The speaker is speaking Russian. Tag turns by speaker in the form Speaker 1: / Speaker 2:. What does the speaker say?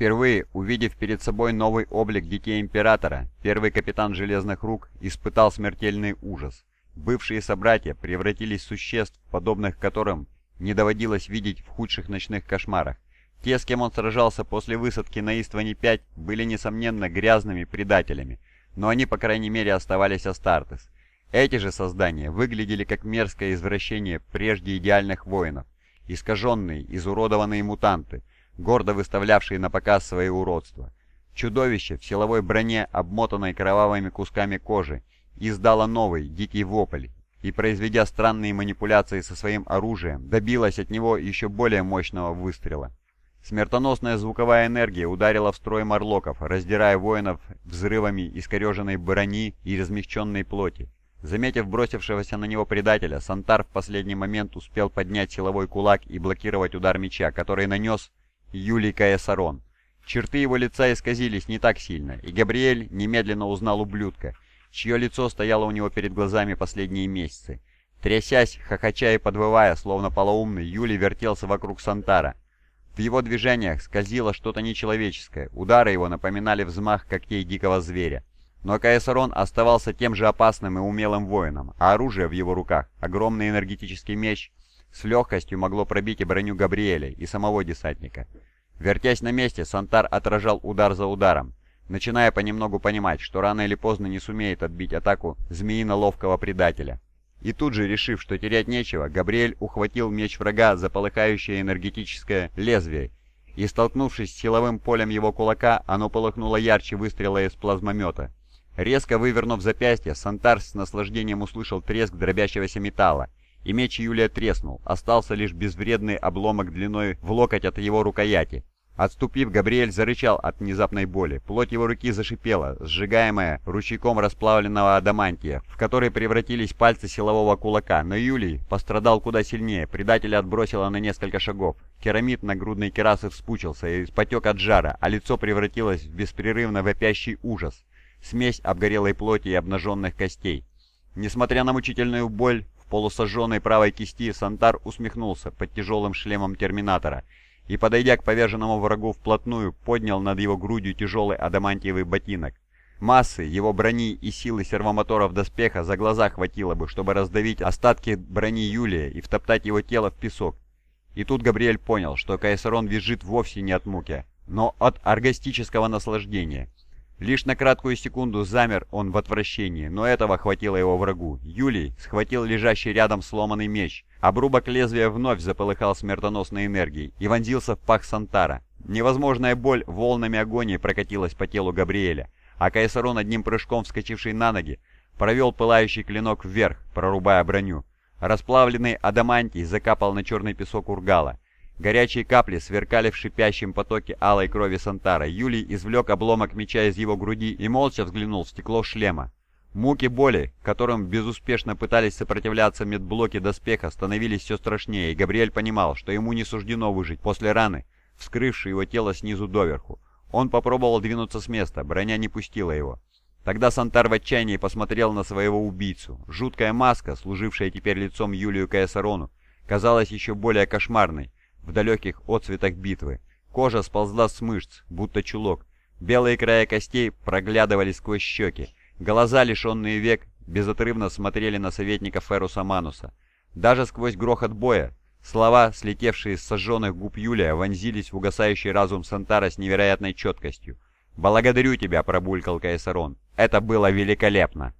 Speaker 1: Впервые увидев перед собой новый облик детей Императора, первый капитан Железных Рук испытал смертельный ужас. Бывшие собратья превратились в существ, подобных которым не доводилось видеть в худших ночных кошмарах. Те, с кем он сражался после высадки на Истване-5, были, несомненно, грязными предателями, но они, по крайней мере, оставались Астартес. Эти же создания выглядели как мерзкое извращение прежде идеальных воинов, искаженные, изуродованные мутанты, гордо выставлявшие на показ свои уродства. Чудовище в силовой броне, обмотанной кровавыми кусками кожи, издало новый, дикий вопль, и, произведя странные манипуляции со своим оружием, добилось от него еще более мощного выстрела. Смертоносная звуковая энергия ударила в строй морлоков, раздирая воинов взрывами искореженной брони и размягченной плоти. Заметив бросившегося на него предателя, Сантар в последний момент успел поднять силовой кулак и блокировать удар меча, который нанес Юлий Каэсарон. Черты его лица исказились не так сильно, и Габриэль немедленно узнал ублюдка, чье лицо стояло у него перед глазами последние месяцы. Трясясь, хохоча и подвывая, словно полоумный, Юлий вертелся вокруг Сантара. В его движениях скользило что-то нечеловеческое, удары его напоминали взмах когтей дикого зверя. Но Каэсарон оставался тем же опасным и умелым воином, а оружие в его руках, огромный энергетический меч, с легкостью могло пробить и броню Габриэля, и самого десантника. Вертясь на месте, Сантар отражал удар за ударом, начиная понемногу понимать, что рано или поздно не сумеет отбить атаку змеино-ловкого предателя. И тут же, решив, что терять нечего, Габриэль ухватил меч врага за полыхающее энергетическое лезвие, и, столкнувшись с силовым полем его кулака, оно полыхнуло ярче выстрела из плазмомета. Резко вывернув запястье, Сантар с наслаждением услышал треск дробящегося металла, и меч Юлия треснул, остался лишь безвредный обломок длиной в локоть от его рукояти. Отступив, Габриэль зарычал от внезапной боли. Плоть его руки зашипела, сжигаемая ручейком расплавленного адамантия, в который превратились пальцы силового кулака. Но Юлий пострадал куда сильнее, предателя отбросило на несколько шагов. Керамид на грудной керасы вспучился и потек от жара, а лицо превратилось в беспрерывно вопящий ужас. Смесь обгорелой плоти и обнаженных костей. Несмотря на мучительную боль, полусожженной правой кисти Сантар усмехнулся под тяжелым шлемом Терминатора и, подойдя к поверженному врагу вплотную, поднял над его грудью тяжелый адамантиевый ботинок. Массы его брони и силы сервомоторов доспеха за глаза хватило бы, чтобы раздавить остатки брони Юлия и втоптать его тело в песок. И тут Габриэль понял, что Кайсарон визжит вовсе не от муки, но от оргастического наслаждения. Лишь на краткую секунду замер он в отвращении, но этого хватило его врагу. Юлий схватил лежащий рядом сломанный меч. Обрубок лезвия вновь заполыхал смертоносной энергией и вонзился в пах Сантара. Невозможная боль волнами агонии прокатилась по телу Габриэля, а Кайсарон, одним прыжком вскочивший на ноги, провел пылающий клинок вверх, прорубая броню. Расплавленный адамантий закапал на черный песок ургала. Горячие капли сверкали в шипящем потоке алой крови Сантара. Юлий извлек обломок меча из его груди и молча взглянул в стекло шлема. Муки боли, которым безуспешно пытались сопротивляться медблоки доспеха, становились все страшнее, и Габриэль понимал, что ему не суждено выжить после раны, вскрывшей его тело снизу доверху. Он попробовал двинуться с места, броня не пустила его. Тогда Сантар в отчаянии посмотрел на своего убийцу. Жуткая маска, служившая теперь лицом Юлию Каэсарону, казалась еще более кошмарной, в далеких отцветах битвы. Кожа сползла с мышц, будто чулок. Белые края костей проглядывали сквозь щеки. Глаза, лишенные век, безотрывно смотрели на советника Феруса Мануса. Даже сквозь грохот боя, слова, слетевшие с сожженных губ Юлия, вонзились в угасающий разум Сантара с невероятной четкостью. «Благодарю тебя», — пробулькал Каесарон. «Это было великолепно!»